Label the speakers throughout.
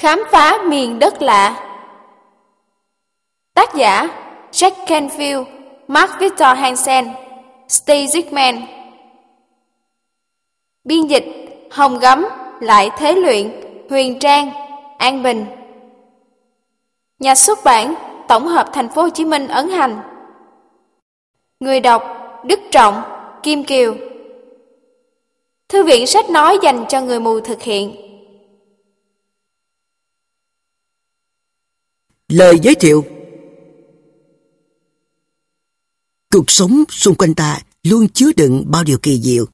Speaker 1: Khám phá miền đất lạ. Tác giả, Jack Canfield, Mark Victor Hansen, Steve Zickman Biên dịch, Hồng Gấm, Lại Thế Luyện, Huyền Trang, An Bình. Nhà xuất bản, Tổng hợp Thành phố Hồ Chí Minh ấn hành. Người đọc, Đức Trọng, Kim Kiều. Thư viện sách nói dành cho người mù thực hiện.
Speaker 2: Lời giới thiệu Cuộc sống xung quanh ta luôn chứa đựng bao điều kỳ diệu.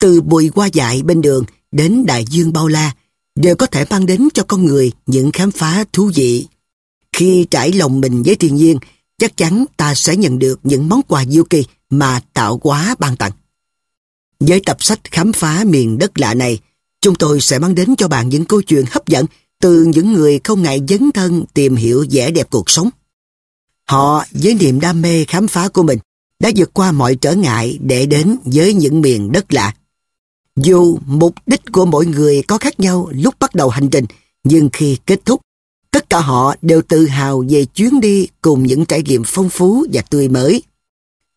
Speaker 2: Từ bụi hoa dại bên đường đến đại dương bao la đều có thể mang đến cho con người những khám phá thú vị. Khi trải lòng mình với thiên nhiên, chắc chắn ta sẽ nhận được những món quà diệu kỳ mà tạo hóa ban tặng. Với tập sách khám phá miền đất lạ này, chúng tôi sẽ mang đến cho bạn những câu chuyện hấp dẫn từ những người không ngại dấn thân tìm hiểu vẻ đẹp cuộc sống. Họ với niềm đam mê khám phá của mình đã vượt qua mọi trở ngại để đến với những miền đất lạ. Dù mục đích của mỗi người có khác nhau lúc bắt đầu hành trình, nhưng khi kết thúc, tất cả họ đều tự hào về chuyến đi cùng những trải nghiệm phong phú và tươi mới.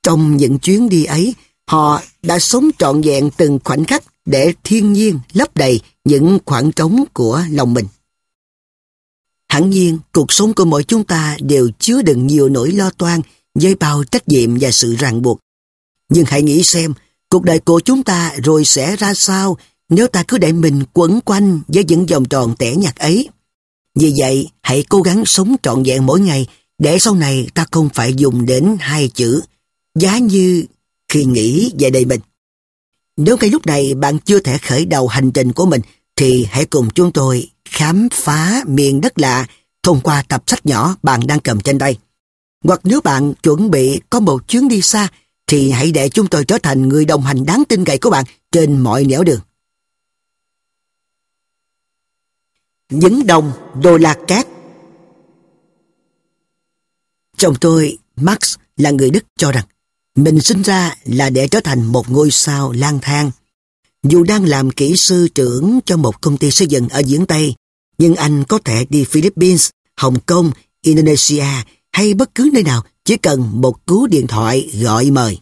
Speaker 2: Trong những chuyến đi ấy, họ đã sống trọn vẹn từng khoảnh khắc để thiên nhiên lấp đầy những khoảng trống của lòng mình. Hẳn nhiên, cuộc sống của mỗi chúng ta đều chứa đựng nhiều nỗi lo toan dây bao trách nhiệm và sự ràng buộc. Nhưng hãy nghĩ xem, cuộc đời của chúng ta rồi sẽ ra sao nếu ta cứ để mình quẩn quanh với những vòng tròn tẻ nhạt ấy. Vì vậy, hãy cố gắng sống trọn vẹn mỗi ngày để sau này ta không phải dùng đến hai chữ giá như khi nghĩ về đời mình. Nếu ngay lúc này bạn chưa thể khởi đầu hành trình của mình thì hãy cùng chúng tôi khám phá miền đất lạ thông qua tập sách nhỏ bạn đang cầm trên đây Hoặc nếu bạn chuẩn bị có một chuyến đi xa, thì hãy để chúng tôi trở thành người đồng hành đáng tin cậy của bạn trên mọi nẻo đường. Những đồng đô la cát Chồng tôi, Max, là người Đức cho rằng mình sinh ra là để trở thành một ngôi sao lang thang. Dù đang làm kỹ sư trưởng cho một công ty xây dựng ở Diễn Tây, nhưng anh có thể đi Philippines, Hồng Kông, Indonesia hay bất cứ nơi nào chỉ cần một cú điện thoại gọi mời.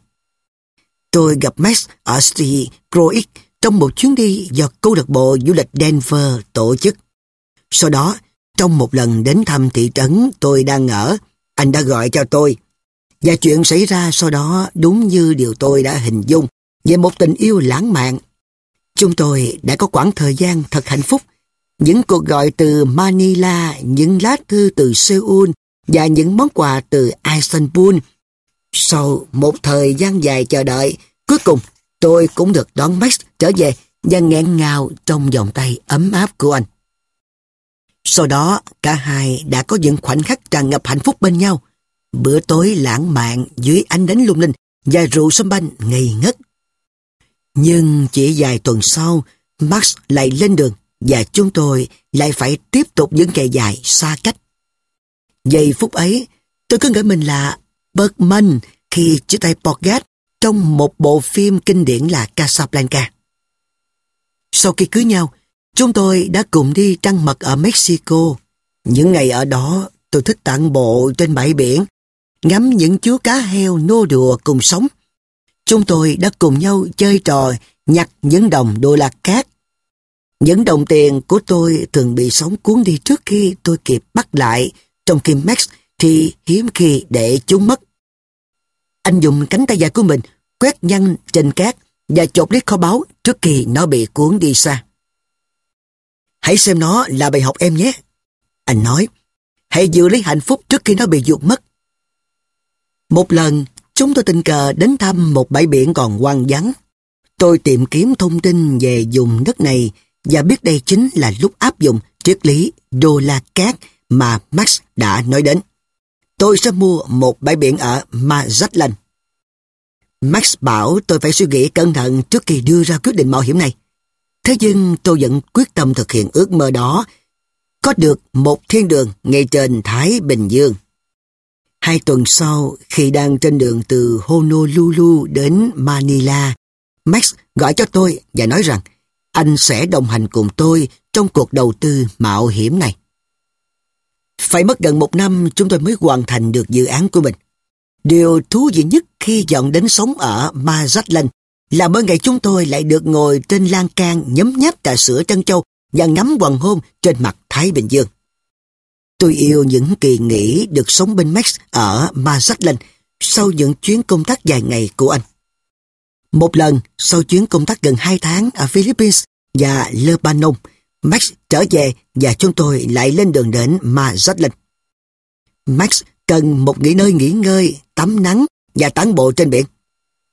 Speaker 2: Tôi gặp Max ở City Croix trong một chuyến đi do câu lạc bộ du lịch Denver tổ chức. Sau đó, trong một lần đến thăm thị trấn tôi đang ở, anh đã gọi cho tôi. Và chuyện xảy ra sau đó đúng như điều tôi đã hình dung về một tình yêu lãng mạn. Chúng tôi đã có quãng thời gian thật hạnh phúc. Những cuộc gọi từ Manila, những lá thư từ Seoul và những món quà từ Istanbul. Sau một thời gian dài chờ đợi, cuối cùng tôi cũng được đón Max trở về và nghẹn ngào trong vòng tay ấm áp của anh. Sau đó, cả hai đã có những khoảnh khắc tràn ngập hạnh phúc bên nhau. Bữa tối lãng mạn dưới ánh đánh lung linh và rượu sâm banh ngây ngất. Nhưng chỉ vài tuần sau, Max lại lên đường và chúng tôi lại phải tiếp tục những ngày dài xa cách. Giây phút ấy, tôi cứ nghĩ mình là Bergman khi chia tay Borgat trong một bộ phim kinh điển là Casablanca. Sau khi cưới nhau, chúng tôi đã cùng đi trăng mật ở Mexico. Những ngày ở đó, tôi thích tản bộ trên bãi biển, ngắm những chú cá heo nô đùa cùng sống. Chúng tôi đã cùng nhau chơi trò nhặt những đồng đô la cát. Những đồng tiền của tôi thường bị sóng cuốn đi trước khi tôi kịp bắt lại trong khi Max thì hiếm khi để chúng mất. Anh dùng cánh tay dài của mình quét nhăn trên cát và chộp lấy kho báu trước khi nó bị cuốn đi xa. Hãy xem nó là bài học em nhé. Anh nói, hãy giữ lấy hạnh phúc trước khi nó bị dụt mất. Một lần, chúng tôi tình cờ đến thăm một bãi biển còn hoang vắng. Tôi tìm kiếm thông tin về vùng đất này và biết đây chính là lúc áp dụng triết lý đô la cát mà Max đã nói đến. Tôi sẽ mua một bãi biển ở Mazatlan. Max bảo tôi phải suy nghĩ cẩn thận trước khi đưa ra quyết định mạo hiểm này. Thế nhưng tôi vẫn quyết tâm thực hiện ước mơ đó, có được một thiên đường ngay trên Thái Bình Dương. Hai tuần sau, khi đang trên đường từ Honolulu đến Manila, Max gọi cho tôi và nói rằng anh sẽ đồng hành cùng tôi trong cuộc đầu tư mạo hiểm này. Phải mất gần một năm chúng tôi mới hoàn thành được dự án của mình. Điều thú vị nhất khi dọn đến sống ở Mazatlan là mỗi ngày chúng tôi lại được ngồi trên lan can nhấm nháp trà sữa trân châu và ngắm hoàng hôn trên mặt Thái Bình Dương. Tôi yêu những kỳ nghỉ được sống bên Max ở Mazatlan sau những chuyến công tác dài ngày của anh. Một lần, sau chuyến công tác gần 2 tháng ở Philippines và Lebanon, Max trở về và chúng tôi lại lên đường đến Mazatlan. Max cần một nghỉ nơi nghỉ ngơi, tắm nắng và tán bộ trên biển.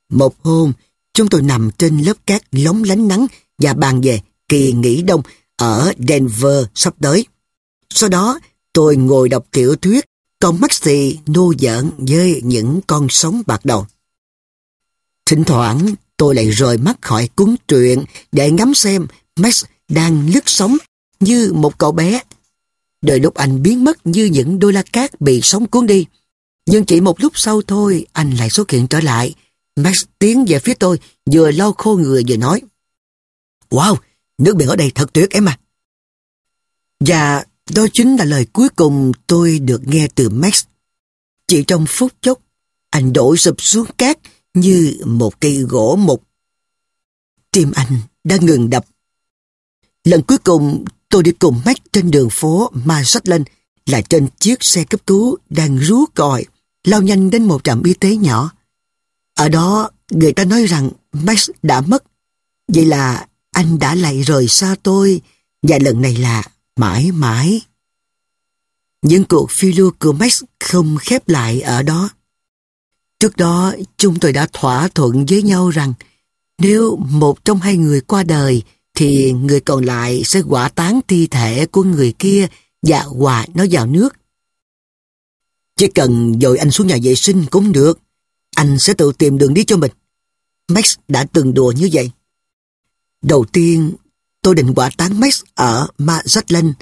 Speaker 2: Một hôm, chúng tôi nằm trên lớp cát lóng lánh nắng và bàn về kỳ nghỉ đông ở Denver sắp tới. Sau đó, tôi ngồi đọc tiểu thuyết, còn Maxi nô giỡn với những con sóng bạc đầu. Thỉnh thoảng, tôi lại rời mắt khỏi cuốn truyện để ngắm xem Max đang lướt sóng như một cậu bé. Đợi lúc anh biến mất như những đôi la cát bị sóng cuốn đi. Nhưng chỉ một lúc sau thôi, anh lại xuất hiện trở lại. Max tiến về phía tôi, vừa lau khô người vừa nói. Wow, nước biển ở đây thật tuyệt em à. Và đó chính là lời cuối cùng tôi được nghe từ Max. Chỉ trong phút chốc, anh đổ sụp xuống cát như một cây gỗ mục. Tim anh đã ngừng đập. Lần cuối cùng tôi đi cùng Max trên đường phố mà sách lên là trên chiếc xe cấp cứu đang rú còi, lao nhanh đến một trạm y tế nhỏ. Ở đó, người ta nói rằng Max đã mất. Vậy là anh đã lại rời xa tôi, và lần này là mãi mãi. Những cuộc phiêu lưu của Max không khép lại ở đó. Trước đó, chúng tôi đã thỏa thuận với nhau rằng nếu một trong hai người qua đời, thì người còn lại sẽ quả tán thi thể của người kia và hòa nó vào nước. Chỉ cần dội anh xuống nhà vệ sinh cũng được. Anh sẽ tự tìm đường đi cho mình. Max đã từng đùa như vậy. Đầu tiên, tôi định quả tán Max ở Mazatlan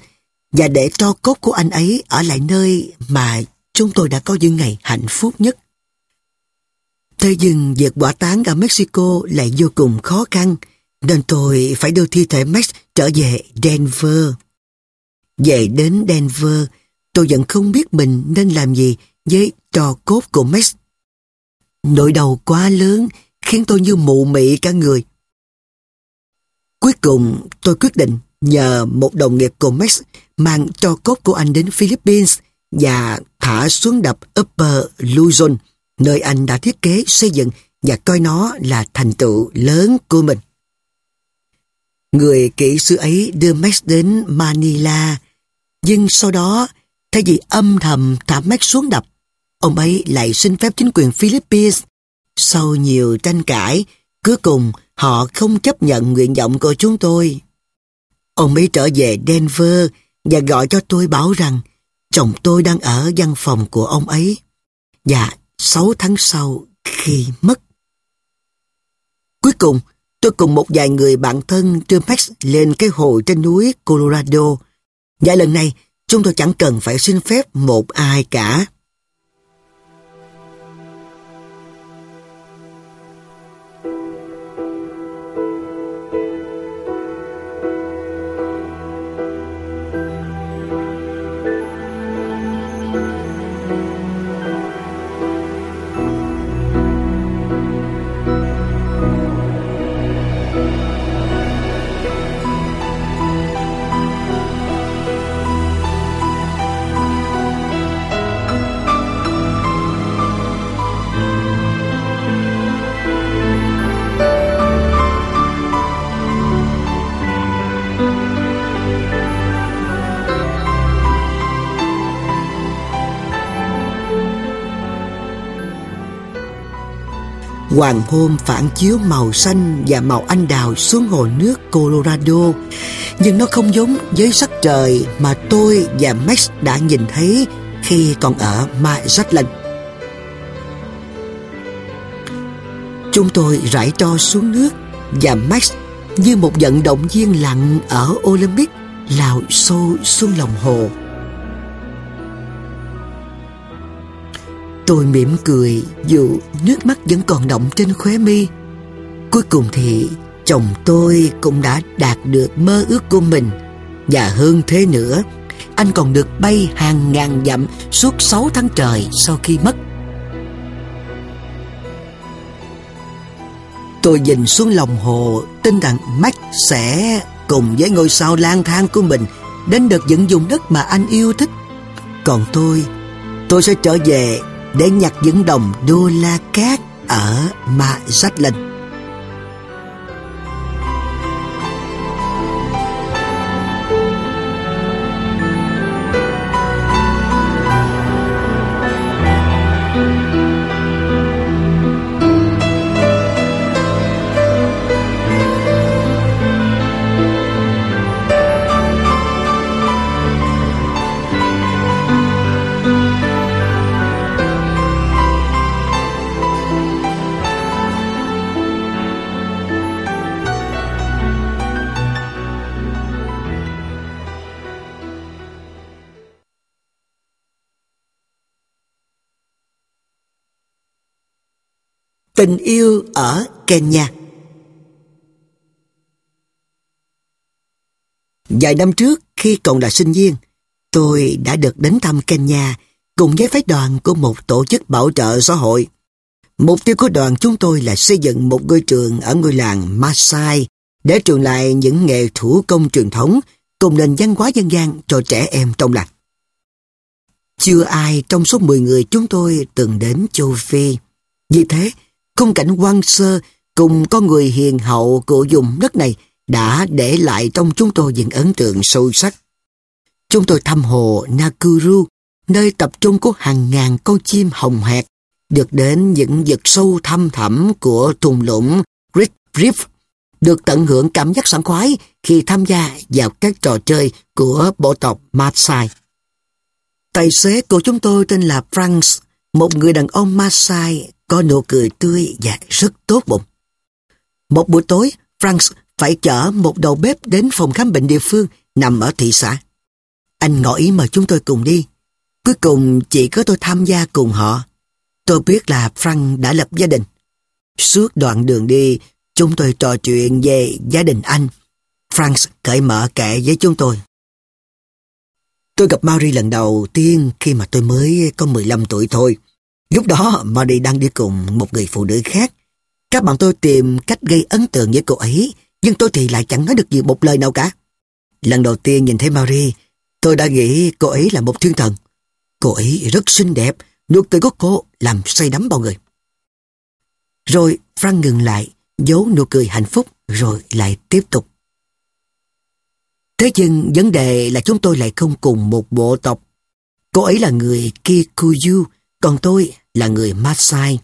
Speaker 2: và để cho cốt của anh ấy ở lại nơi mà chúng tôi đã có những ngày hạnh phúc nhất. Thế nhưng việc quả tán ở Mexico lại vô cùng khó khăn, nên tôi phải đưa thi thể Max trở về Denver. Về đến Denver, tôi vẫn không biết mình nên làm gì với trò cốt của Max. Nỗi đau quá lớn khiến tôi như mụ mị cả người. Cuối cùng tôi quyết định nhờ một đồng nghiệp của Max mang cho cốt của anh đến Philippines và thả xuống đập Upper Luzon, nơi anh đã thiết kế xây dựng và coi nó là thành tựu lớn của mình. Người kỹ sư ấy đưa Max đến Manila, nhưng sau đó, thay vì âm thầm thả Max xuống đập, ông ấy lại xin phép chính quyền Philippines. Sau nhiều tranh cãi, cuối cùng họ không chấp nhận nguyện vọng của chúng tôi. Ông ấy trở về Denver và gọi cho tôi báo rằng chồng tôi đang ở văn phòng của ông ấy. Và 6 tháng sau khi mất. Cuối cùng, tôi cùng một vài người bạn thân đưa Max lên cái hồ trên núi Colorado. Và lần này, chúng tôi chẳng cần phải xin phép một ai cả. Hoàng hôn phản chiếu màu xanh và màu anh đào xuống hồ nước Colorado Nhưng nó không giống với sắc trời mà tôi và Max đã nhìn thấy khi còn ở Mazatlan Chúng tôi rải tro xuống nước và Max, như một vận động viên lặn ở Olympic, lào sâu xuống lòng hồ. Tôi mỉm cười dù nước mắt vẫn còn động trên khóe mi. Cuối cùng thì chồng tôi cũng đã đạt được mơ ước của mình. Và hơn thế nữa, anh còn được bay hàng ngàn dặm suốt 6 tháng trời sau khi mất. Tôi nhìn xuống lòng hồ, tin rằng Max sẽ cùng với ngôi sao lang thang của mình đến được những vùng đất mà anh yêu thích. Còn tôi, tôi sẽ trở về để nhặt những đồng đô la cát ở Mazatlan. Tình yêu ở Kenya Vài năm trước khi còn là sinh viên, tôi đã được đến thăm Kenya cùng với phái đoàn của một tổ chức bảo trợ xã hội. Mục tiêu của đoàn chúng tôi là xây dựng một ngôi trường ở ngôi làng Masai để truyền lại những nghề thủ công truyền thống cùng nền văn hóa dân gian cho trẻ em trong làng. Chưa ai trong số 10 người chúng tôi từng đến châu Phi. Vì thế, khung cảnh quan sơ cùng con người hiền hậu của vùng đất này đã để lại trong chúng tôi những ấn tượng sâu sắc. Chúng tôi thăm hồ Nakuru, nơi tập trung của hàng ngàn con chim hồng hẹt, được đến những vực sâu thăm thẳm của thung lũng Great Reef, được tận hưởng cảm giác sảng khoái khi tham gia vào các trò chơi của bộ tộc Maasai. Tài xế của chúng tôi tên là Franks, một người đàn ông Maasai có nụ cười tươi và rất tốt bụng. Một buổi tối, Franks phải chở một đầu bếp đến phòng khám bệnh địa phương nằm ở thị xã. Anh ngỏ ý mời chúng tôi cùng đi. Cuối cùng chỉ có tôi tham gia cùng họ. Tôi biết là Frank đã lập gia đình. Suốt đoạn đường đi, chúng tôi trò chuyện về gia đình anh. Frank cởi mở kể với chúng tôi. Tôi gặp Mary lần đầu tiên khi mà tôi mới có 15 tuổi thôi. Lúc đó Mary đang đi cùng một người phụ nữ khác. Các bạn tôi tìm cách gây ấn tượng với cô ấy, nhưng tôi thì lại chẳng nói được gì một lời nào cả. Lần đầu tiên nhìn thấy Mary, tôi đã nghĩ cô ấy là một thiên thần. Cô ấy rất xinh đẹp, nụ cười của cô làm say đắm bao người. Rồi Frank ngừng lại, giấu nụ cười hạnh phúc, rồi lại tiếp tục. Thế nhưng vấn đề là chúng tôi lại không cùng một bộ tộc. Cô ấy là người Kikuyu, còn tôi là người Maasai.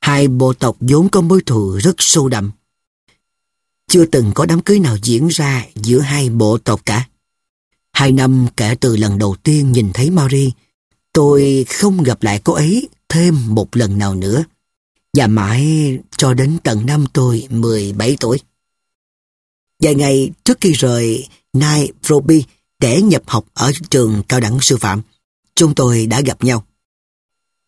Speaker 2: Hai bộ tộc vốn có mối thù rất sâu đậm. Chưa từng có đám cưới nào diễn ra giữa hai bộ tộc cả. Hai năm kể từ lần đầu tiên nhìn thấy Marie, tôi không gặp lại cô ấy thêm một lần nào nữa. Và mãi cho đến tận năm tôi 17 tuổi. Vài ngày trước khi rời Nairobi để nhập học ở trường cao đẳng sư phạm, chúng tôi đã gặp nhau.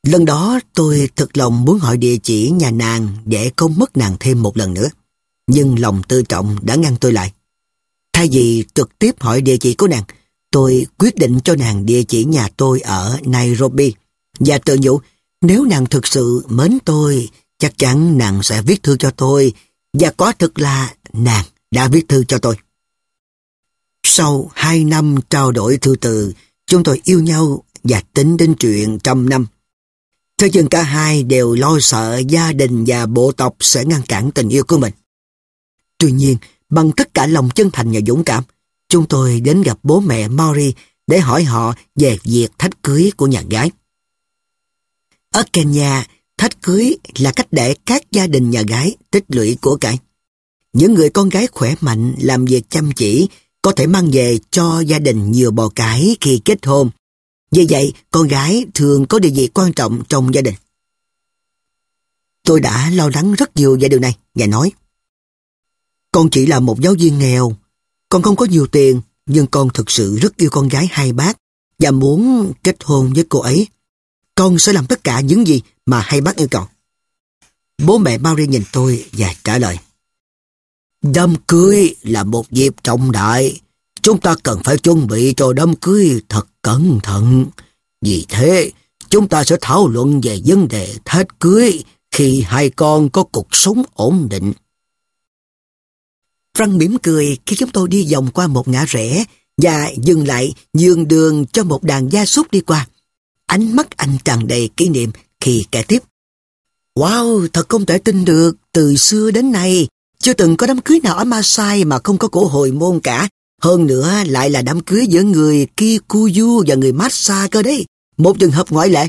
Speaker 2: Lần đó tôi thực lòng muốn hỏi địa chỉ nhà nàng để không mất nàng thêm một lần nữa. Nhưng lòng tư trọng đã ngăn tôi lại. Thay vì trực tiếp hỏi địa chỉ của nàng, tôi quyết định cho nàng địa chỉ nhà tôi ở Nairobi. Và tự nhủ, nếu nàng thực sự mến tôi, chắc chắn nàng sẽ viết thư cho tôi. Và có thực là nàng đã viết thư cho tôi. Sau hai năm trao đổi thư từ, chúng tôi yêu nhau và tính đến chuyện trăm năm. Thế nhưng cả hai đều lo sợ gia đình và bộ tộc sẽ ngăn cản tình yêu của mình. Tuy nhiên, bằng tất cả lòng chân thành và dũng cảm, chúng tôi đến gặp bố mẹ Maury để hỏi họ về việc thách cưới của nhà gái. Ở Kenya, thách cưới là cách để các gia đình nhà gái tích lũy của cải. Những người con gái khỏe mạnh, làm việc chăm chỉ, có thể mang về cho gia đình nhiều bò cái khi kết hôn vì vậy, con gái thường có địa vị quan trọng trong gia đình. Tôi đã lo lắng rất nhiều về điều này, và nói. Con chỉ là một giáo viên nghèo, con không có nhiều tiền, nhưng con thực sự rất yêu con gái hai bác và muốn kết hôn với cô ấy. Con sẽ làm tất cả những gì mà hai bác yêu cầu. Bố mẹ Marie nhìn tôi và trả lời.
Speaker 3: Đám cưới là một dịp trọng đại. Chúng ta cần phải chuẩn bị cho đám cưới thật cẩn thận. Vì thế, chúng ta sẽ thảo luận về vấn đề thách cưới khi hai con có cuộc sống ổn định.
Speaker 2: Răng mỉm cười khi chúng tôi đi vòng qua một ngã rẽ và dừng lại nhường đường cho một đàn gia súc đi qua. Ánh mắt anh tràn đầy kỷ niệm khi kể tiếp. Wow, thật không thể tin được, từ xưa đến nay, chưa từng có đám cưới nào ở Masai mà không có cổ hồi môn cả. Hơn nữa lại là đám cưới giữa người Kikuyu và người Matsa cơ đấy. Một trường hợp ngoại lệ.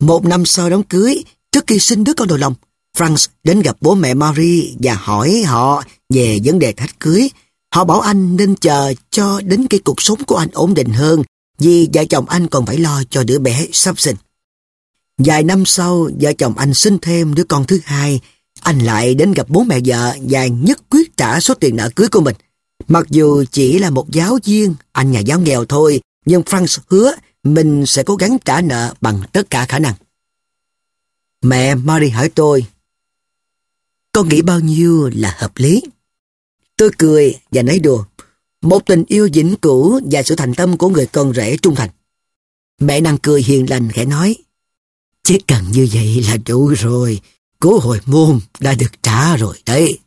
Speaker 2: Một năm sau đám cưới, trước khi sinh đứa con đầu lòng, Franz đến gặp bố mẹ Marie và hỏi họ về vấn đề thách cưới. Họ bảo anh nên chờ cho đến khi cuộc sống của anh ổn định hơn vì vợ chồng anh còn phải lo cho đứa bé sắp sinh. Vài năm sau, vợ chồng anh sinh thêm đứa con thứ hai. Anh lại đến gặp bố mẹ vợ và nhất quyết trả số tiền nợ cưới của mình. Mặc dù chỉ là một giáo viên, anh nhà giáo nghèo thôi, nhưng Franz hứa mình sẽ cố gắng trả nợ bằng tất cả khả năng. Mẹ Mary hỏi tôi, con nghĩ bao nhiêu là hợp lý? Tôi cười và nói đùa, một tình yêu vĩnh cửu và sự thành tâm của người con rể trung thành. Mẹ nàng cười hiền lành khẽ nói, chỉ cần như vậy là đủ rồi, cố hồi môn đã được trả rồi đấy.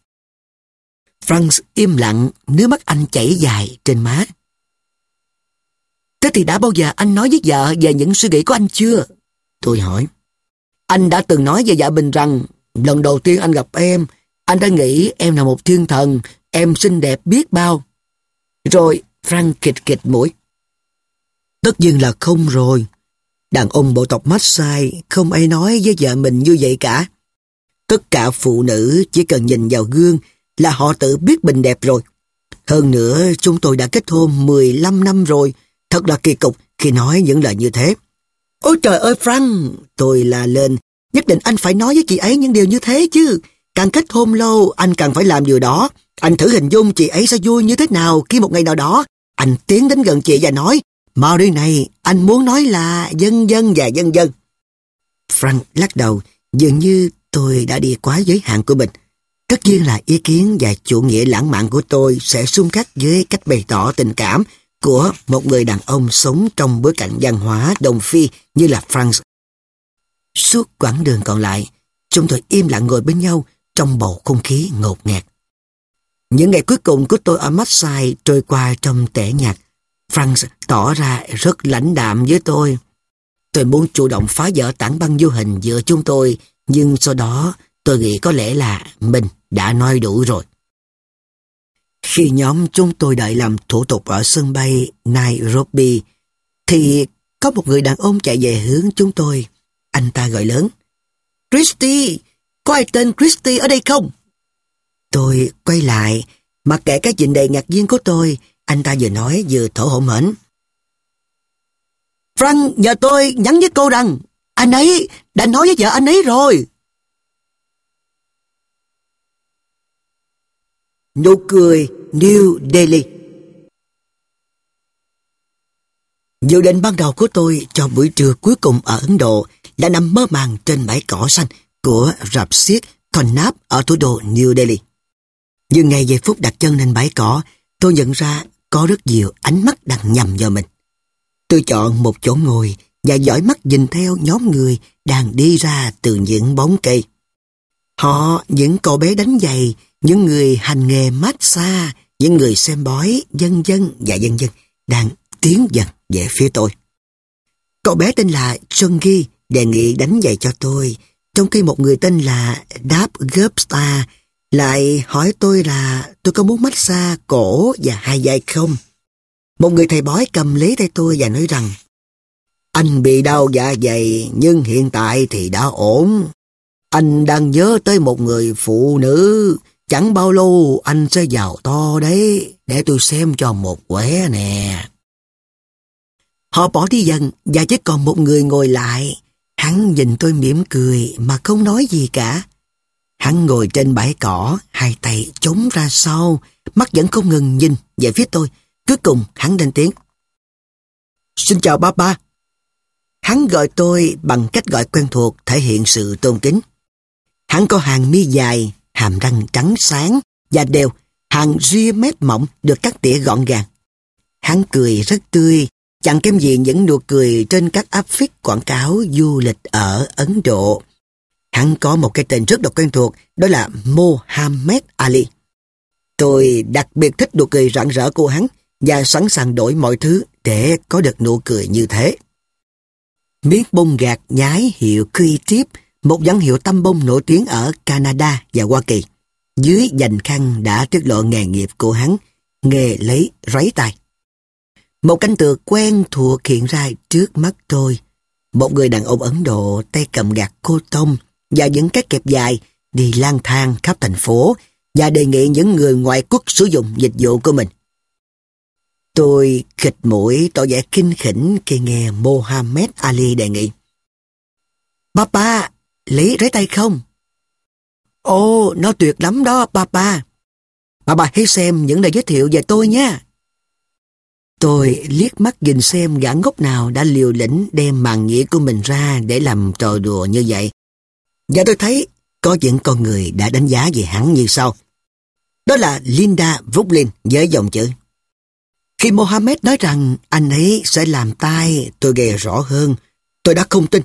Speaker 2: Franz im lặng, nước mắt anh chảy dài trên má. Thế thì đã bao giờ anh nói với vợ về những suy nghĩ của anh chưa? Tôi hỏi. Anh đã từng nói với vợ mình rằng lần đầu tiên anh gặp em, anh đã nghĩ em là một thiên thần, em xinh đẹp biết bao. Rồi Frank kịch kịch mũi. Tất nhiên là không rồi. Đàn ông bộ tộc Maasai không ai nói với vợ mình như vậy cả. Tất cả phụ nữ chỉ cần nhìn vào gương là họ tự biết mình đẹp rồi. Hơn nữa, chúng tôi đã kết hôn 15 năm rồi. Thật là kỳ cục khi nói những lời như thế. Ôi trời ơi Frank, tôi là lên. Nhất định anh phải nói với chị ấy những điều như thế chứ. Càng kết hôn lâu, anh càng phải làm điều đó. Anh thử hình dung chị ấy sẽ vui như thế nào khi một ngày nào đó. Anh tiến đến gần chị và nói, Mary này, anh muốn nói là dân dân và dân dân. Frank lắc đầu, dường như tôi đã đi quá giới hạn của mình. Tất nhiên là ý kiến và chủ nghĩa lãng mạn của tôi sẽ xung khắc với cách bày tỏ tình cảm của một người đàn ông sống trong bối cảnh văn hóa đồng phi như là Franz. Suốt quãng đường còn lại, chúng tôi im lặng ngồi bên nhau trong bầu không khí ngột ngạt. Những ngày cuối cùng của tôi ở Marseille trôi qua trong tẻ nhạt. Franz tỏ ra rất lãnh đạm với tôi. Tôi muốn chủ động phá vỡ tảng băng vô hình giữa chúng tôi, nhưng sau đó tôi nghĩ có lẽ là mình đã nói đủ rồi. Khi nhóm chúng tôi đợi làm thủ tục ở sân bay Nairobi, thì có một người đàn ông chạy về hướng chúng tôi. Anh ta gọi lớn. Christy, có ai tên Christy ở đây không? Tôi quay lại, mặc kệ các nhìn đầy ngạc nhiên của tôi, anh ta vừa nói vừa thở hổn hển. Frank nhờ tôi nhắn với cô rằng anh ấy đã nói với vợ anh ấy rồi. Nụ cười New Delhi Dự định ban đầu của tôi cho buổi trưa cuối cùng ở Ấn Độ là nằm mơ màng trên bãi cỏ xanh của rạp xiếc Connaught ở thủ đô New Delhi. Nhưng ngay giây phút đặt chân lên bãi cỏ, tôi nhận ra có rất nhiều ánh mắt đang nhầm vào mình. Tôi chọn một chỗ ngồi và dõi mắt nhìn theo nhóm người đang đi ra từ những bóng cây. Họ, những cậu bé đánh giày, những người hành nghề massage, những người xem bói, dân dân và dân dân đang tiến dần về phía tôi. Cậu bé tên là Chungi đề nghị đánh giày cho tôi, trong khi một người tên là Đáp Gupta lại hỏi tôi là tôi có muốn massage cổ và hai vai không. Một người thầy bói cầm lấy tay tôi và nói rằng anh bị đau dạ dày nhưng hiện tại thì đã ổn. Anh đang nhớ tới một người phụ nữ Chẳng bao lâu anh sẽ giàu to đấy, để tôi xem cho một quẻ nè. Họ bỏ đi dần và chỉ còn một người ngồi lại. Hắn nhìn tôi mỉm cười mà không nói gì cả. Hắn ngồi trên bãi cỏ, hai tay chống ra sau, mắt vẫn không ngừng nhìn về phía tôi. Cuối cùng hắn lên tiếng. Xin chào ba ba. Hắn gọi tôi bằng cách gọi quen thuộc thể hiện sự tôn kính. Hắn có hàng mi dài, hàm răng trắng sáng và đều, hàng ria mép mỏng được cắt tỉa gọn gàng. Hắn cười rất tươi, chẳng kém gì những nụ cười trên các áp phích quảng cáo du lịch ở Ấn Độ. Hắn có một cái tên rất độc quen thuộc, đó là Mohammed Ali. Tôi đặc biệt thích nụ cười rạng rỡ của hắn và sẵn sàng đổi mọi thứ để có được nụ cười như thế. Miếng bông gạt nhái hiệu Creative, một nhãn hiệu tăm bông nổi tiếng ở Canada và Hoa Kỳ. Dưới dành khăn đã tiết lộ nghề nghiệp của hắn, nghề lấy ráy tay. Một cảnh tượng quen thuộc hiện ra trước mắt tôi. Một người đàn ông Ấn Độ tay cầm gạt cô tông và những cái kẹp dài đi lang thang khắp thành phố và đề nghị những người ngoại quốc sử dụng dịch vụ của mình. Tôi khịch mũi tỏ vẻ kinh khỉnh khi nghe Mohammed Ali đề nghị. Papa, lấy trái tay không? Ồ, nó tuyệt lắm đó, Papa. Papa hãy xem những lời giới thiệu về tôi nha. Tôi liếc mắt nhìn xem gã ngốc nào đã liều lĩnh đem màn nghĩa của mình ra để làm trò đùa như vậy. Và tôi thấy có những con người đã đánh giá về hắn như sau. Đó là Linda Brooklyn với dòng chữ. Khi Mohammed nói rằng anh ấy sẽ làm tai, tôi ghè rõ hơn. Tôi đã không tin.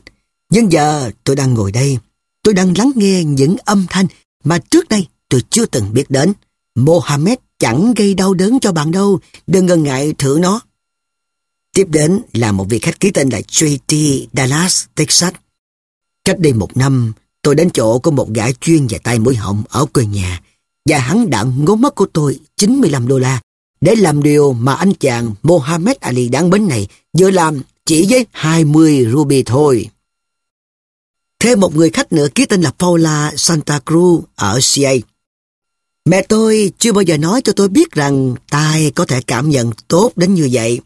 Speaker 2: Nhưng giờ tôi đang ngồi đây. Tôi đang lắng nghe những âm thanh mà trước đây tôi chưa từng biết đến. Mohammed chẳng gây đau đớn cho bạn đâu. Đừng ngần ngại thử nó. Tiếp đến là một vị khách ký tên là JT Dallas, Texas. Cách đây một năm, tôi đến chỗ của một gã chuyên về tay mũi họng ở quê nhà và hắn đã ngốn mất của tôi 95 đô la để làm điều mà anh chàng Mohammed Ali đáng bến này vừa làm chỉ với 20 ruby thôi. Thêm một người khách nữa ký tên là Paula Santa Cruz ở CA. Mẹ tôi chưa bao giờ nói cho tôi biết rằng tai có thể cảm nhận tốt đến như vậy.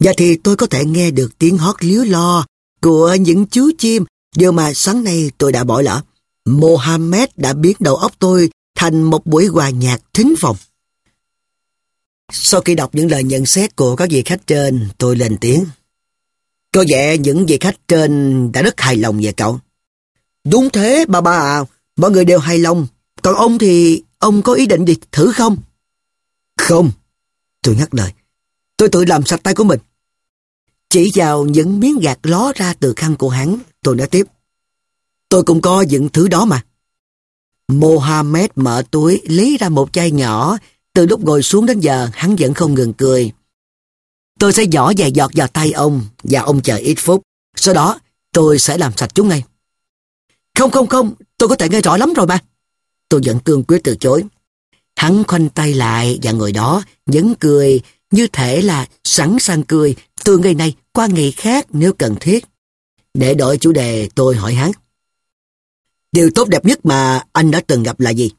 Speaker 2: Và thì tôi có thể nghe được tiếng hót líu lo của những chú chim, điều mà sáng nay tôi đã bỏ lỡ. Mohammed đã biến đầu óc tôi thành một buổi hòa nhạc thính phòng. Sau khi đọc những lời nhận xét của các vị khách trên, tôi lên tiếng. Có vẻ những vị khách trên đã rất hài lòng về cậu. Đúng thế, bà bà à, mọi người đều hài lòng. Còn ông thì, ông có ý định đi thử không? Không, tôi ngắt lời. Tôi tự làm sạch tay của mình. Chỉ vào những miếng gạt ló ra từ khăn của hắn, tôi nói tiếp. Tôi cũng có những thứ đó mà. Mohammed mở túi lấy ra một chai nhỏ từ lúc ngồi xuống đến giờ, hắn vẫn không ngừng cười. Tôi sẽ nhỏ vài giọt vào tay ông và ông chờ ít phút. Sau đó, tôi sẽ làm sạch chúng ngay. Không không không, tôi có thể nghe rõ lắm rồi mà. Tôi vẫn cương quyết từ chối. Hắn khoanh tay lại và người đó, vẫn cười, như thể là sẵn sàng cười từ ngày này qua ngày khác nếu cần thiết. Để đổi chủ đề, tôi hỏi hắn. Điều tốt đẹp nhất mà anh đã từng gặp là gì?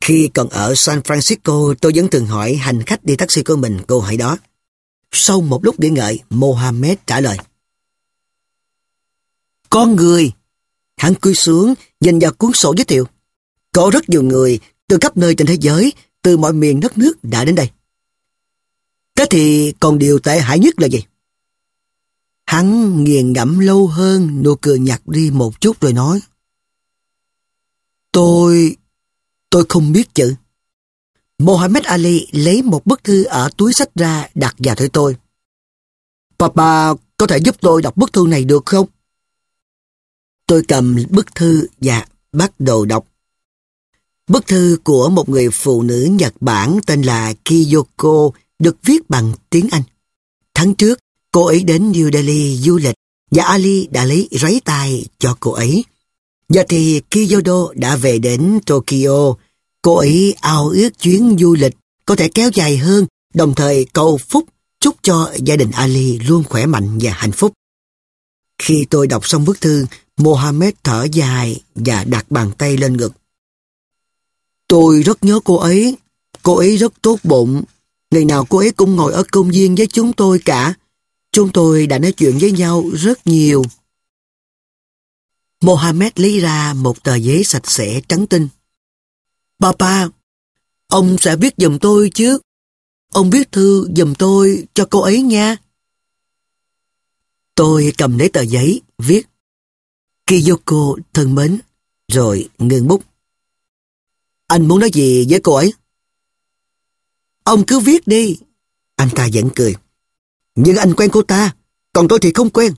Speaker 2: Khi còn ở San Francisco, tôi vẫn thường hỏi hành khách đi taxi của mình câu hỏi đó. Sau một lúc nghĩ ngợi, Mohammed trả lời. Con người. Hắn cúi xuống, nhìn vào cuốn sổ giới thiệu. Có rất nhiều người từ khắp nơi trên thế giới, từ mọi miền đất nước đã đến đây. Thế thì còn điều tệ hại nhất là gì? Hắn nghiền ngẫm lâu hơn, nụ cười nhạt đi một chút rồi nói. Tôi Tôi không biết chữ. Mohammed Ali lấy một bức thư ở túi sách ra đặt vào tay tôi. Papa có thể giúp tôi đọc bức thư này được không? Tôi cầm bức thư và bắt đầu đọc. Bức thư của một người phụ nữ Nhật Bản tên là Kiyoko được viết bằng tiếng Anh. Tháng trước, cô ấy đến New Delhi du lịch và Ali đã lấy giấy tay cho cô ấy. Giờ thì Kiyodo đã về đến Tokyo. Cô ấy ao ước chuyến du lịch có thể kéo dài hơn, đồng thời cầu phúc chúc cho gia đình Ali luôn khỏe mạnh và hạnh phúc. Khi tôi đọc xong bức thư, Mohammed thở dài và đặt bàn tay lên ngực. Tôi rất nhớ cô ấy. Cô ấy rất tốt bụng. Ngày nào cô ấy cũng ngồi ở công viên với chúng tôi cả. Chúng tôi đã nói chuyện với nhau rất nhiều. Mohammed lấy ra một tờ giấy sạch sẽ trắng tinh. Papa, ông sẽ viết giùm tôi chứ. Ông viết thư giùm tôi cho cô ấy nha. Tôi cầm lấy tờ giấy, viết. Kiyoko thân mến, rồi ngừng bút. Anh muốn nói gì với cô ấy? Ông cứ viết đi. Anh ta vẫn cười. Nhưng anh quen cô ta, còn tôi thì không quen.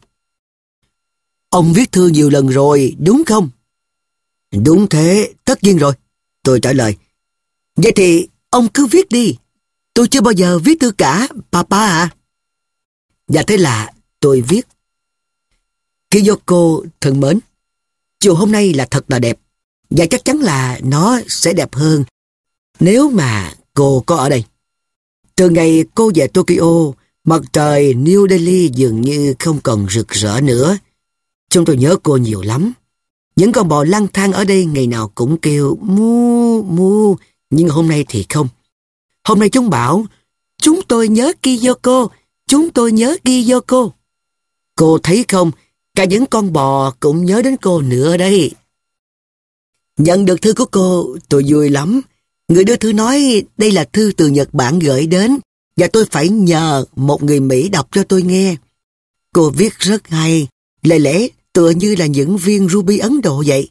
Speaker 2: Ông viết thư nhiều lần rồi, đúng không? Đúng thế, tất nhiên rồi. Tôi trả lời. Vậy thì ông cứ viết đi. Tôi chưa bao giờ viết thư cả, papa à. Và dạ thế là tôi viết. Kiyoko thân mến, chiều hôm nay là thật là đẹp. Và chắc chắn là nó sẽ đẹp hơn nếu mà cô có ở đây. Từ ngày cô về Tokyo, mặt trời New Delhi dường như không còn rực rỡ nữa. Chúng tôi nhớ cô nhiều lắm. Những con bò lang thang ở đây ngày nào cũng kêu mu mu, nhưng hôm nay thì không. Hôm nay chúng bảo, chúng tôi nhớ Kiyoko, chúng tôi nhớ Kiyoko. Cô thấy không, cả những con bò cũng nhớ đến cô nữa đây. Nhận được thư của cô, tôi vui lắm. Người đưa thư nói đây là thư từ Nhật Bản gửi đến và tôi phải nhờ một người Mỹ đọc cho tôi nghe. Cô viết rất hay, lời lẽ tựa như là những viên ruby Ấn Độ vậy.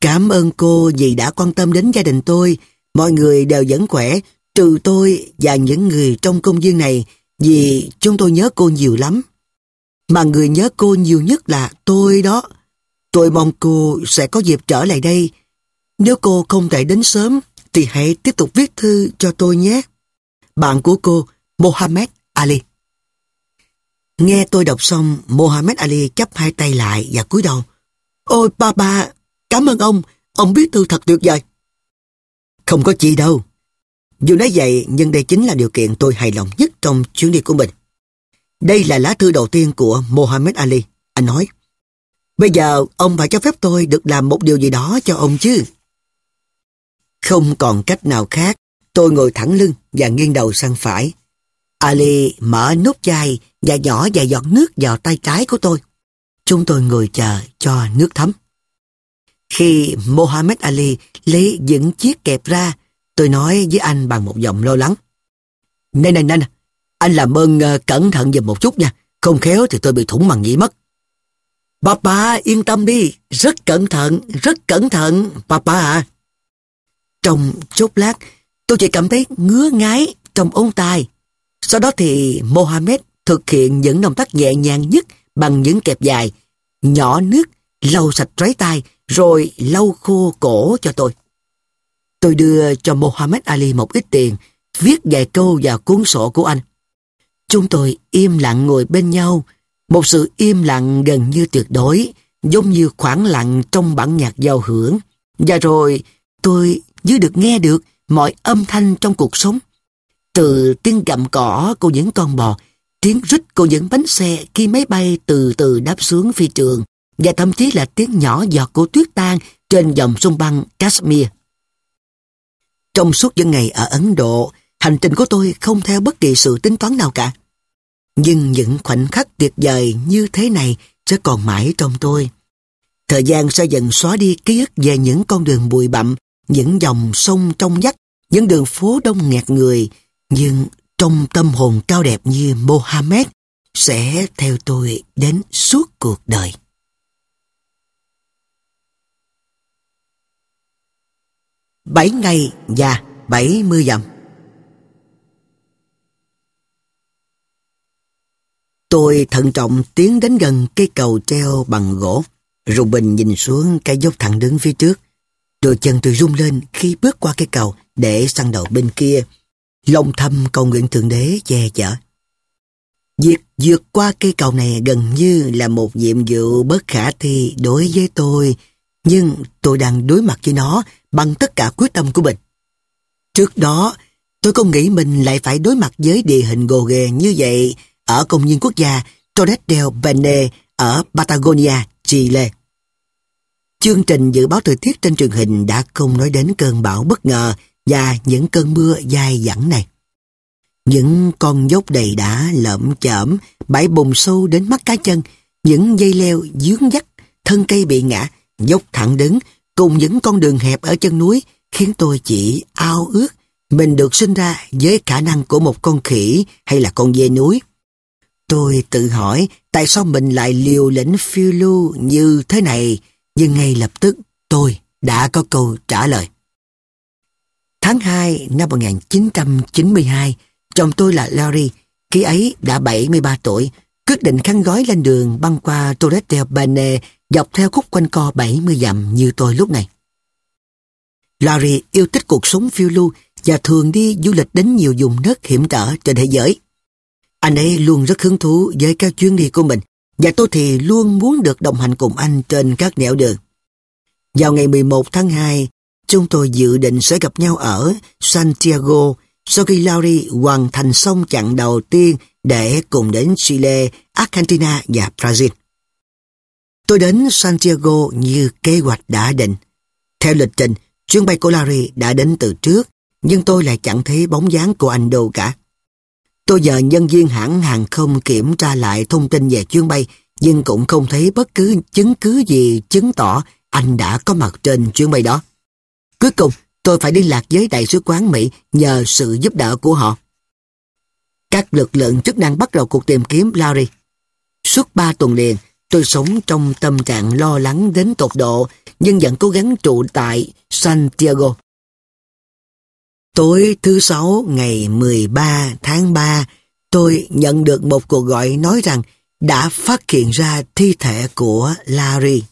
Speaker 2: Cảm ơn cô vì đã quan tâm đến gia đình tôi. Mọi người đều vẫn khỏe, trừ tôi và những người trong công viên này vì chúng tôi nhớ cô nhiều lắm. Mà người nhớ cô nhiều nhất là tôi đó. Tôi mong cô sẽ có dịp trở lại đây. Nếu cô không thể đến sớm thì hãy tiếp tục viết thư cho tôi nhé. Bạn của cô, Mohammed Ali. Nghe tôi đọc xong, Mohammed Ali chắp hai tay lại và cúi đầu. Ôi ba ba, cảm ơn ông, ông biết thư thật tuyệt vời. Không có chi đâu. Dù nói vậy, nhưng đây chính là điều kiện tôi hài lòng nhất trong chuyến đi của mình. Đây là lá thư đầu tiên của Mohammed Ali. Anh nói, bây giờ ông phải cho phép tôi được làm một điều gì đó cho ông chứ. Không còn cách nào khác, tôi ngồi thẳng lưng và nghiêng đầu sang phải. Ali mở nút chai và nhỏ vài giọt nước vào tay trái của tôi. Chúng tôi ngồi chờ cho nước thấm. Khi Mohammed Ali lấy những chiếc kẹp ra, tôi nói với anh bằng một giọng lo lắng. Này này này, anh làm ơn uh, cẩn thận giùm một chút nha, không khéo thì tôi bị thủng màng nhĩ mất. Papa yên tâm đi, rất cẩn thận, rất cẩn thận, Papa à. Trong chốc lát, tôi chỉ cảm thấy ngứa ngái trong ống tai. Sau đó thì Mohammed thực hiện những động tác nhẹ nhàng nhất bằng những kẹp dài, nhỏ nước, lau sạch trái tay, rồi lau khô cổ cho tôi. Tôi đưa cho Mohammed Ali một ít tiền, viết vài câu vào cuốn sổ của anh. Chúng tôi im lặng ngồi bên nhau, một sự im lặng gần như tuyệt đối, giống như khoảng lặng trong bản nhạc giao hưởng. Và rồi tôi như được nghe được mọi âm thanh trong cuộc sống. Từ tiếng gặm cỏ của những con bò, tiếng rít của những bánh xe khi máy bay từ từ đáp xuống phi trường, và thậm chí là tiếng nhỏ giọt của tuyết tan trên dòng sông băng Kashmir. Trong suốt những ngày ở Ấn Độ, hành trình của tôi không theo bất kỳ sự tính toán nào cả. Nhưng những khoảnh khắc tuyệt vời như thế này sẽ còn mãi trong tôi. Thời gian sẽ dần xóa đi ký ức về những con đường bụi bặm, những dòng sông trong vắt, những đường phố đông nghẹt người, nhưng trong tâm hồn cao đẹp như Mohammed sẽ theo tôi đến suốt cuộc đời. Bảy ngày và bảy mươi dặm Tôi thận trọng tiến đến gần cây cầu treo bằng gỗ. Rubin nhìn xuống cái dốc thẳng đứng phía trước. Đôi chân tôi rung lên khi bước qua cây cầu để sang đầu bên kia. Lòng thầm cầu nguyện Thượng Đế che chở. Việc vượt qua cây cầu này gần như là một nhiệm vụ bất khả thi đối với tôi, nhưng tôi đang đối mặt với nó bằng tất cả quyết tâm của mình. Trước đó, tôi không nghĩ mình lại phải đối mặt với địa hình gồ ghề như vậy ở công viên quốc gia Torres del Paine ở Patagonia, Chile. Chương trình dự báo thời tiết trên truyền hình đã không nói đến cơn bão bất ngờ và những cơn mưa dài dẳng này. Những con dốc đầy đá lợm chởm, bãi bùn sâu đến mắt cá chân, những dây leo dướng dắt, thân cây bị ngã, dốc thẳng đứng, cùng những con đường hẹp ở chân núi khiến tôi chỉ ao ước mình được sinh ra với khả năng của một con khỉ hay là con dê núi. Tôi tự hỏi tại sao mình lại liều lĩnh phiêu lưu như thế này, nhưng ngay lập tức tôi đã có câu trả lời. Tháng 2 năm 1992, chồng tôi là Larry, khi ấy đã 73 tuổi, quyết định khăn gói lên đường băng qua Torres del Paine dọc theo khúc quanh co 70 dặm như tôi lúc này. Larry yêu thích cuộc sống phiêu lưu và thường đi du lịch đến nhiều vùng đất hiểm trở trên thế giới. Anh ấy luôn rất hứng thú với các chuyến đi của mình và tôi thì luôn muốn được đồng hành cùng anh trên các nẻo đường. Vào ngày 11 tháng 2, chúng tôi dự định sẽ gặp nhau ở Santiago sau khi Larry hoàn thành xong chặng đầu tiên để cùng đến Chile, Argentina và Brazil. Tôi đến Santiago như kế hoạch đã định. Theo lịch trình, chuyến bay của Larry đã đến từ trước, nhưng tôi lại chẳng thấy bóng dáng của anh đâu cả. Tôi nhờ nhân viên hãng hàng không kiểm tra lại thông tin về chuyến bay, nhưng cũng không thấy bất cứ chứng cứ gì chứng tỏ anh đã có mặt trên chuyến bay đó. Cuối cùng, tôi phải liên lạc với Đại sứ quán Mỹ nhờ sự giúp đỡ của họ. Các lực lượng chức năng bắt đầu cuộc tìm kiếm Larry. Suốt ba tuần liền, tôi sống trong tâm trạng lo lắng đến tột độ, nhưng vẫn cố gắng trụ tại Santiago. Tối thứ Sáu ngày 13 tháng 3, tôi nhận được một cuộc gọi nói rằng đã phát hiện ra thi thể của Larry.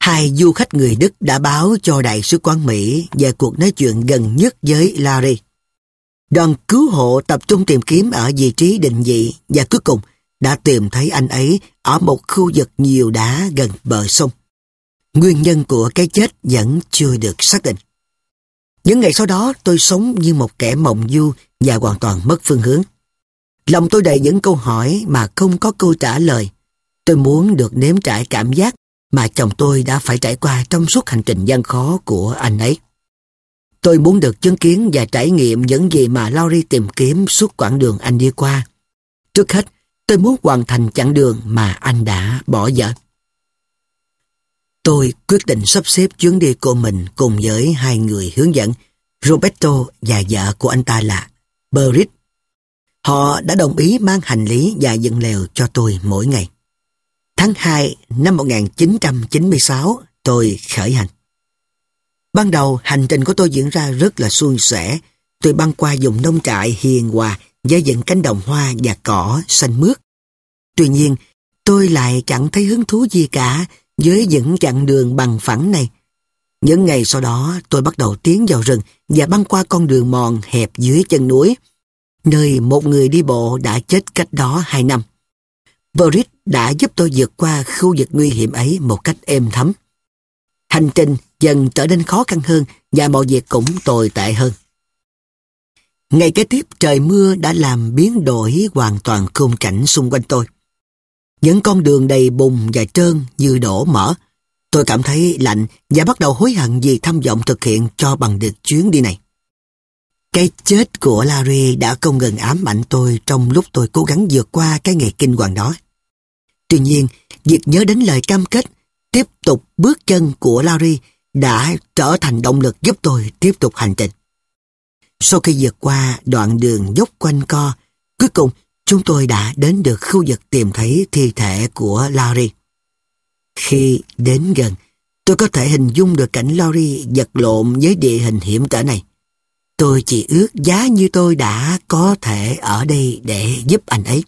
Speaker 2: Hai du khách người Đức đã báo cho Đại sứ quán Mỹ về cuộc nói chuyện gần nhất với Larry. Đoàn cứu hộ tập trung tìm kiếm ở vị trí định vị và cuối cùng đã tìm thấy anh ấy ở một khu vực nhiều đá gần bờ sông. Nguyên nhân của cái chết vẫn chưa được xác định. Những ngày sau đó tôi sống như một kẻ mộng du và hoàn toàn mất phương hướng. Lòng tôi đầy những câu hỏi mà không có câu trả lời. Tôi muốn được nếm trải cảm giác mà chồng tôi đã phải trải qua trong suốt hành trình gian khó của anh ấy. Tôi muốn được chứng kiến và trải nghiệm những gì mà Laurie tìm kiếm suốt quãng đường anh đi qua. Trước hết, tôi muốn hoàn thành chặng đường mà anh đã bỏ dở. Tôi quyết định sắp xếp chuyến đi của mình cùng với hai người hướng dẫn, Roberto và vợ của anh ta là Berit. Họ đã đồng ý mang hành lý và dựng lều cho tôi mỗi ngày. Tháng 2 năm 1996, tôi khởi hành. Ban đầu, hành trình của tôi diễn ra rất là suôn sẻ. Tôi băng qua vùng nông trại hiền hòa với những cánh đồng hoa và cỏ xanh mướt. Tuy nhiên, tôi lại chẳng thấy hứng thú gì cả với những chặng đường bằng phẳng này. Những ngày sau đó, tôi bắt đầu tiến vào rừng và băng qua con đường mòn hẹp dưới chân núi, nơi một người đi bộ đã chết cách đó hai năm. Boris đã giúp tôi vượt qua khu vực nguy hiểm ấy một cách êm thấm. Hành trình dần trở nên khó khăn hơn và mọi việc cũng tồi tệ hơn. Ngày kế tiếp trời mưa đã làm biến đổi hoàn toàn khung cảnh xung quanh tôi. Những con đường đầy bùn và trơn như đổ mỡ. Tôi cảm thấy lạnh và bắt đầu hối hận vì tham vọng thực hiện cho bằng được chuyến đi này. Cái chết của Larry đã không ngừng ám ảnh tôi trong lúc tôi cố gắng vượt qua cái ngày kinh hoàng đó. Tuy nhiên, việc nhớ đến lời cam kết tiếp tục bước chân của Larry đã trở thành động lực giúp tôi tiếp tục hành trình. Sau khi vượt qua đoạn đường dốc quanh co, cuối cùng chúng tôi đã đến được khu vực tìm thấy thi thể của Larry. Khi đến gần, tôi có thể hình dung được cảnh Larry vật lộn với địa hình hiểm trở này. Tôi chỉ ước giá như tôi đã có thể ở đây để giúp anh ấy.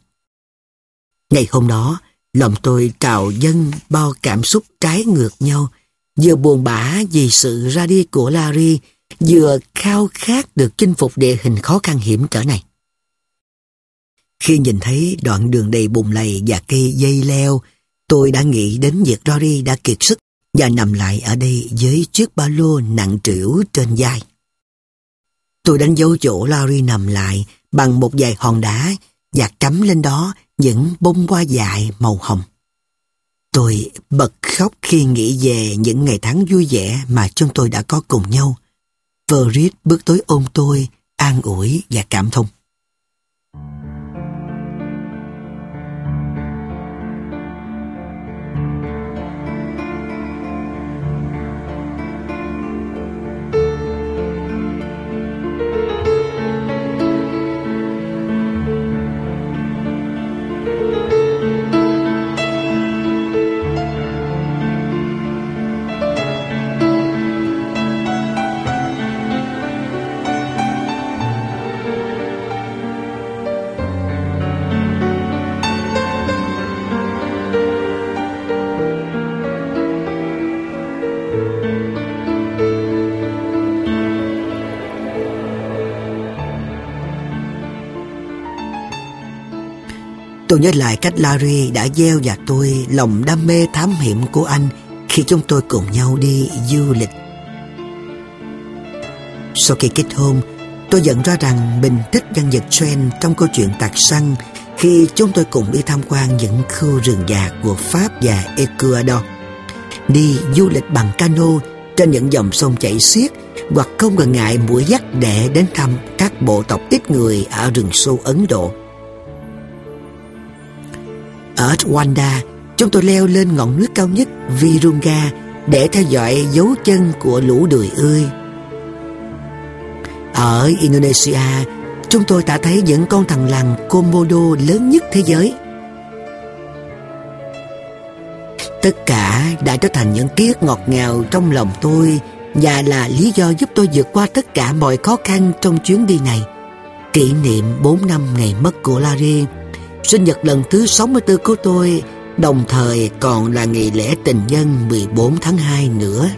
Speaker 2: Ngày hôm đó, lòng tôi trào dâng bao cảm xúc trái ngược nhau, vừa buồn bã vì sự ra đi của Larry, vừa khao khát được chinh phục địa hình khó khăn hiểm trở này. Khi nhìn thấy đoạn đường đầy bùn lầy và cây dây leo, tôi đã nghĩ đến việc Rory đã kiệt sức và nằm lại ở đây với chiếc ba lô nặng trĩu trên vai. Tôi đánh dấu chỗ Larry nằm lại bằng một vài hòn đá và cắm lên đó những bông hoa dại màu hồng. Tôi bật khóc khi nghĩ về những ngày tháng vui vẻ mà chúng tôi đã có cùng nhau. Verit bước tới ôm tôi, an ủi và cảm thông. Tôi nhớ lại cách Larry đã gieo và tôi lòng đam mê thám hiểm của anh khi chúng tôi cùng nhau đi du lịch. Sau khi kết hôn, tôi nhận ra rằng mình thích nhân vật Sven trong câu chuyện tạc săn khi chúng tôi cùng đi tham quan những khu rừng già của Pháp và Ecuador. Đi du lịch bằng cano trên những dòng sông chảy xiết hoặc không ngần ngại mũi dắt để đến thăm các bộ tộc ít người ở rừng sâu Ấn Độ. Ở Rwanda, chúng tôi leo lên ngọn núi cao nhất Virunga để theo dõi dấu chân của lũ đười ươi. Ở Indonesia, chúng tôi đã thấy những con thằn lằn Komodo lớn nhất thế giới. Tất cả đã trở thành những ký ức ngọt ngào trong lòng tôi và là lý do giúp tôi vượt qua tất cả mọi khó khăn trong chuyến đi này. Kỷ niệm 4 năm ngày mất của Larry, sinh nhật lần thứ 64 của tôi, đồng thời còn là ngày lễ tình nhân 14 tháng 2 nữa.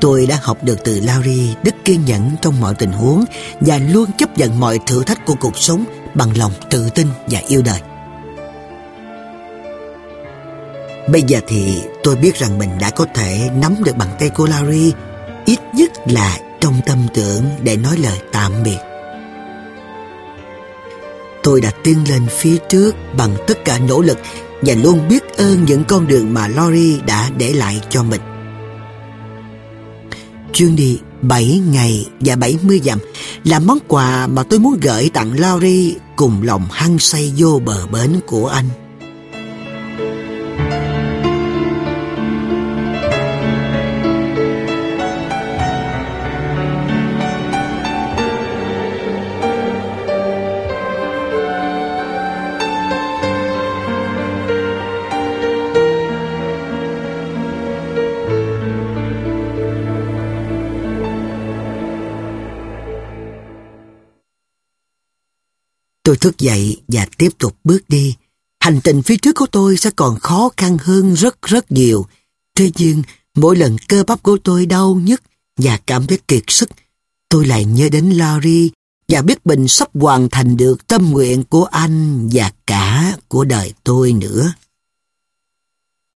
Speaker 2: Tôi đã học được từ Larry đức kiên nhẫn trong mọi tình huống và luôn chấp nhận mọi thử thách của cuộc sống bằng lòng tự tin và yêu đời. Bây giờ thì tôi biết rằng mình đã có thể nắm được bàn tay của Larry ít nhất là trong tâm tưởng để nói lời tạm biệt. Tôi đã tiến lên phía trước bằng tất cả nỗ lực và luôn biết ơn những con đường mà Lori đã để lại cho mình. Chuyến đi 7 ngày và 70 dặm là món quà mà tôi muốn gửi tặng Lori cùng lòng hăng say vô bờ bến của anh. Thức dậy và tiếp tục bước đi. Hành trình phía trước của tôi sẽ còn khó khăn hơn rất rất nhiều. Thế nhưng, mỗi lần cơ bắp của tôi đau nhức và cảm thấy kiệt sức, tôi lại nhớ đến Larry và biết mình sắp hoàn thành được tâm nguyện của anh và cả của đời tôi nữa.